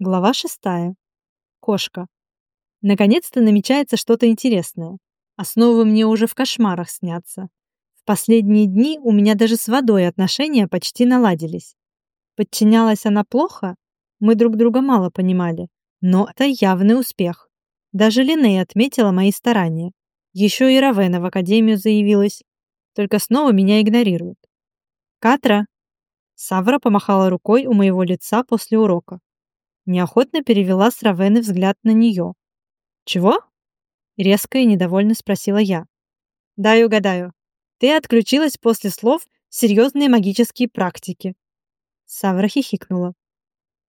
Глава шестая. Кошка. Наконец-то намечается что-то интересное. Основы мне уже в кошмарах снятся. В последние дни у меня даже с водой отношения почти наладились. Подчинялась она плохо, мы друг друга мало понимали, но это явный успех. Даже Линей отметила мои старания. Еще и Равена в академию заявилась, только снова меня игнорирует. «Катра!» Савра помахала рукой у моего лица после урока. Неохотно перевела с Равены взгляд на нее. «Чего?» — резко и недовольно спросила я. «Дай угадаю. Ты отключилась после слов «серьезные магические практики». Савра хихикнула.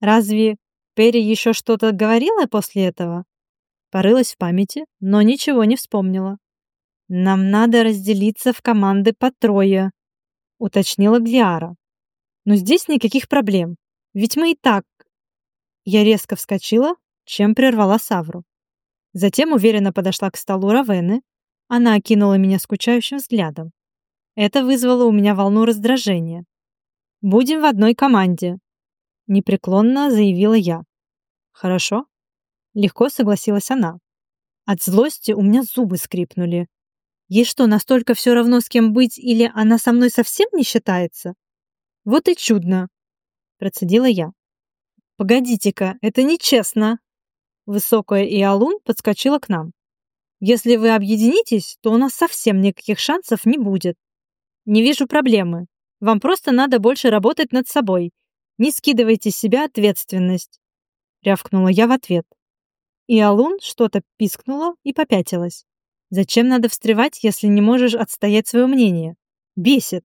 «Разве Перри еще что-то говорила после этого?» Порылась в памяти, но ничего не вспомнила. «Нам надо разделиться в команды по трое», — уточнила Глиара. «Но здесь никаких проблем, ведь мы и так я резко вскочила, чем прервала Савру. Затем уверенно подошла к столу Равены. Она окинула меня скучающим взглядом. Это вызвало у меня волну раздражения. «Будем в одной команде», — непреклонно заявила я. «Хорошо», — легко согласилась она. От злости у меня зубы скрипнули. Ей что, настолько все равно, с кем быть, или она со мной совсем не считается? Вот и чудно, процедила я. «Погодите-ка, это нечестно!» Высокая Иолун подскочила к нам. «Если вы объединитесь, то у нас совсем никаких шансов не будет. Не вижу проблемы. Вам просто надо больше работать над собой. Не скидывайте с себя ответственность!» Рявкнула я в ответ. Иолун что-то пискнула и попятилась. «Зачем надо встревать, если не можешь отстоять свое мнение? Бесит!»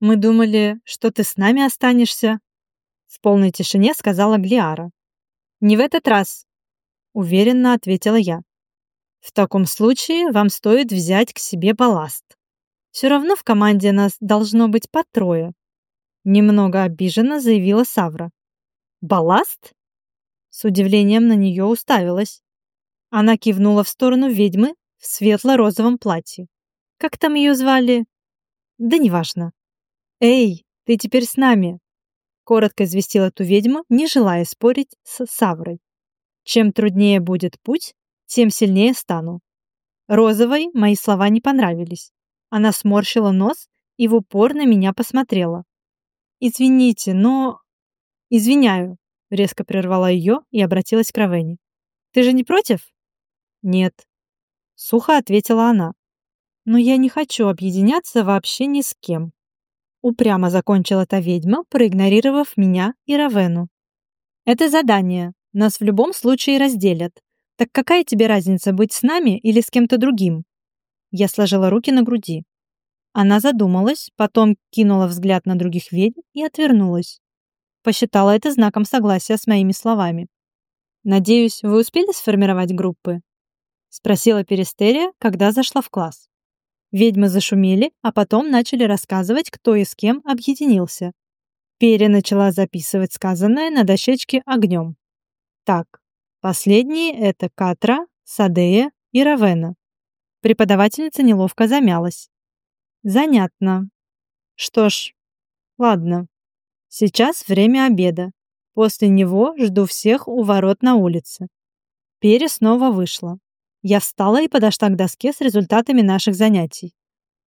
«Мы думали, что ты с нами останешься», в полной тишине сказала Глиара. «Не в этот раз», — уверенно ответила я. «В таком случае вам стоит взять к себе балласт. Все равно в команде нас должно быть по трое», — немного обиженно заявила Савра. «Балласт?» С удивлением на нее уставилась. Она кивнула в сторону ведьмы в светло-розовом платье. Как там ее звали? Да неважно. «Эй, ты теперь с нами!» Коротко известил эту ведьму, не желая спорить с Саврой. Чем труднее будет путь, тем сильнее стану. Розовой мои слова не понравились. Она сморщила нос и в упор на меня посмотрела. «Извините, но...» «Извиняю», — резко прервала ее и обратилась к Равене. «Ты же не против?» «Нет», — сухо ответила она. «Но я не хочу объединяться вообще ни с кем». Упрямо закончила та ведьма, проигнорировав меня и Равену. «Это задание. Нас в любом случае разделят. Так какая тебе разница, быть с нами или с кем-то другим?» Я сложила руки на груди. Она задумалась, потом кинула взгляд на других ведьм и отвернулась. Посчитала это знаком согласия с моими словами. «Надеюсь, вы успели сформировать группы?» Спросила Перестерия, когда зашла в класс. Ведьмы зашумели, а потом начали рассказывать, кто и с кем объединился. Пере начала записывать сказанное на дощечке огнем. Так, последние — это Катра, Садея и Равена. Преподавательница неловко замялась. Занятно. Что ж, ладно. Сейчас время обеда. После него жду всех у ворот на улице. Пере снова вышла. Я встала и подошла к доске с результатами наших занятий.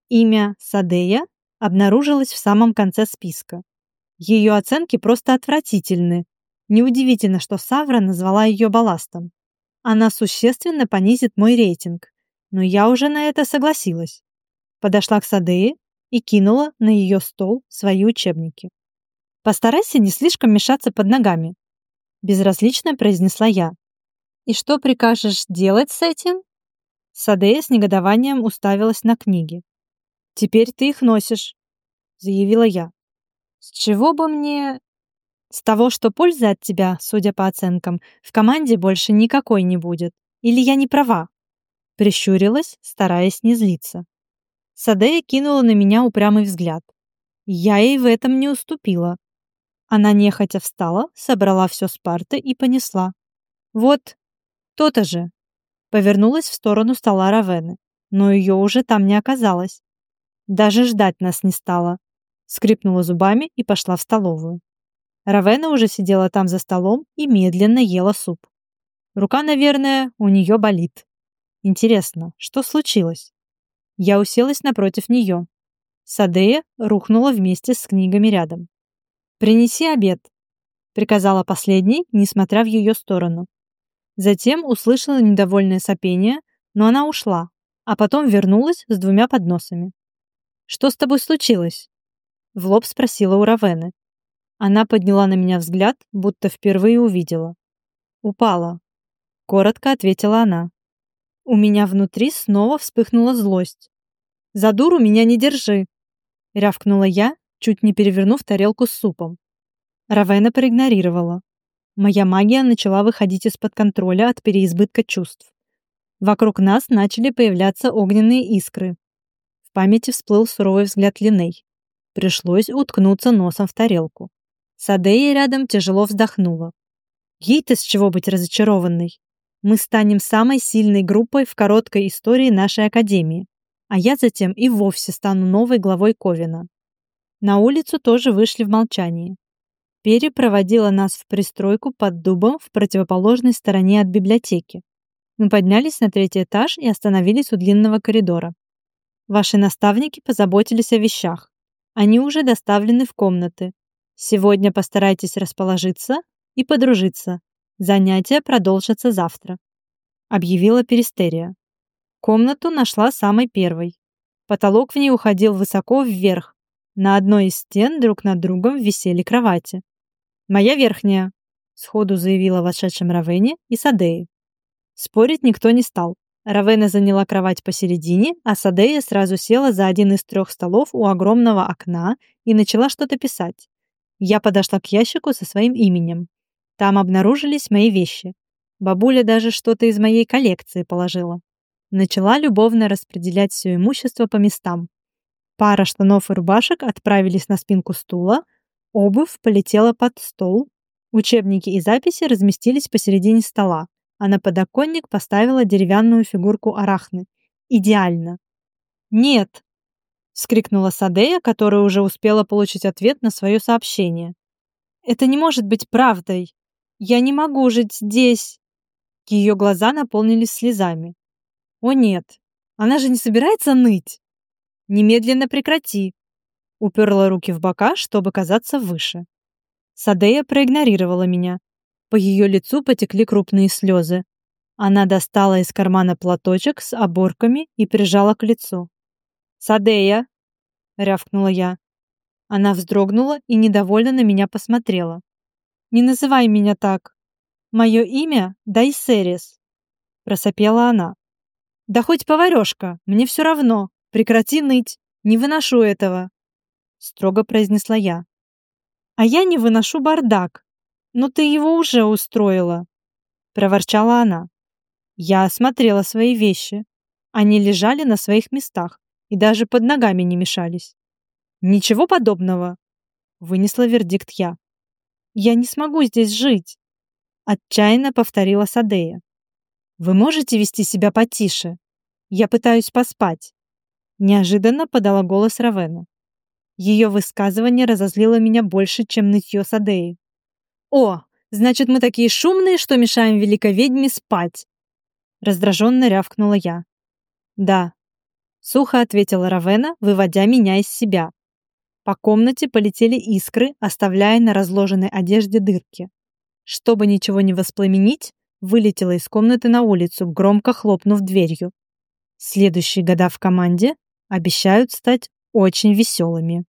Имя Садея обнаружилось в самом конце списка. Ее оценки просто отвратительны. Неудивительно, что Савра назвала ее балластом. Она существенно понизит мой рейтинг, но я уже на это согласилась. Подошла к Садее и кинула на ее стол свои учебники. «Постарайся не слишком мешаться под ногами», — безразлично произнесла я. «И что прикажешь делать с этим?» Садея с негодованием уставилась на книги. «Теперь ты их носишь», — заявила я. «С чего бы мне...» «С того, что пользы от тебя, судя по оценкам, в команде больше никакой не будет. Или я не права?» Прищурилась, стараясь не злиться. Садея кинула на меня упрямый взгляд. Я ей в этом не уступила. Она нехотя встала, собрала все с парты и понесла. «Вот, то-то же. Повернулась в сторону стола Равены, но ее уже там не оказалось. Даже ждать нас не стала. Скрипнула зубами и пошла в столовую. Равена уже сидела там за столом и медленно ела суп. Рука, наверное, у нее болит. Интересно, что случилось? Я уселась напротив нее. Садея рухнула вместе с книгами рядом. «Принеси обед», — приказала последней, несмотря в ее сторону. Затем услышала недовольное сопение, но она ушла, а потом вернулась с двумя подносами. «Что с тобой случилось?» — в лоб спросила у Равены. Она подняла на меня взгляд, будто впервые увидела. «Упала», — коротко ответила она. У меня внутри снова вспыхнула злость. «За дуру меня не держи!» — рявкнула я, чуть не перевернув тарелку с супом. Равена проигнорировала. Моя магия начала выходить из-под контроля от переизбытка чувств. Вокруг нас начали появляться огненные искры. В памяти всплыл суровый взгляд Линей. Пришлось уткнуться носом в тарелку. Садея рядом тяжело вздохнула. Ей-то с чего быть разочарованной? Мы станем самой сильной группой в короткой истории нашей Академии, а я затем и вовсе стану новой главой Ковина. На улицу тоже вышли в молчании. Пери проводила нас в пристройку под дубом в противоположной стороне от библиотеки. Мы поднялись на третий этаж и остановились у длинного коридора. Ваши наставники позаботились о вещах. Они уже доставлены в комнаты. Сегодня постарайтесь расположиться и подружиться. Занятия продолжатся завтра», — объявила Перистерия. Комнату нашла самой первой. Потолок в ней уходил высоко вверх. На одной из стен друг над другом висели кровати. «Моя верхняя», — сходу заявила вошедшим Равене и Садеи. Спорить никто не стал. Равена заняла кровать посередине, а Садея сразу села за один из трех столов у огромного окна и начала что-то писать. Я подошла к ящику со своим именем. Там обнаружились мои вещи. Бабуля даже что-то из моей коллекции положила. Начала любовно распределять все имущество по местам. Пара штанов и рубашек отправились на спинку стула, Обувь полетела под стол. Учебники и записи разместились посередине стола, а на подоконник поставила деревянную фигурку арахны. Идеально. «Нет!» — скрикнула Садея, которая уже успела получить ответ на свое сообщение. «Это не может быть правдой! Я не могу жить здесь!» Ее глаза наполнились слезами. «О нет! Она же не собирается ныть!» «Немедленно прекрати!» Уперла руки в бока, чтобы казаться выше. Садея проигнорировала меня. По ее лицу потекли крупные слезы. Она достала из кармана платочек с оборками и прижала к лицу. «Садея!» — рявкнула я. Она вздрогнула и недовольно на меня посмотрела. «Не называй меня так. Мое имя Дайсерис», — просопела она. «Да хоть поварешка, мне все равно. Прекрати ныть. Не выношу этого» строго произнесла я. А я не выношу бардак. Но ты его уже устроила, проворчала она. Я осмотрела свои вещи. Они лежали на своих местах и даже под ногами не мешались. Ничего подобного, вынесла вердикт я. Я не смогу здесь жить, отчаянно повторила Садея. Вы можете вести себя потише? Я пытаюсь поспать. Неожиданно подала голос Равена. Ее высказывание разозлило меня больше, чем нытье Садеи. «О, значит, мы такие шумные, что мешаем великой ведьме спать!» Раздраженно рявкнула я. «Да», — сухо ответила Равена, выводя меня из себя. По комнате полетели искры, оставляя на разложенной одежде дырки. Чтобы ничего не воспламенить, вылетела из комнаты на улицу, громко хлопнув дверью. Следующие года в команде обещают стать очень веселыми.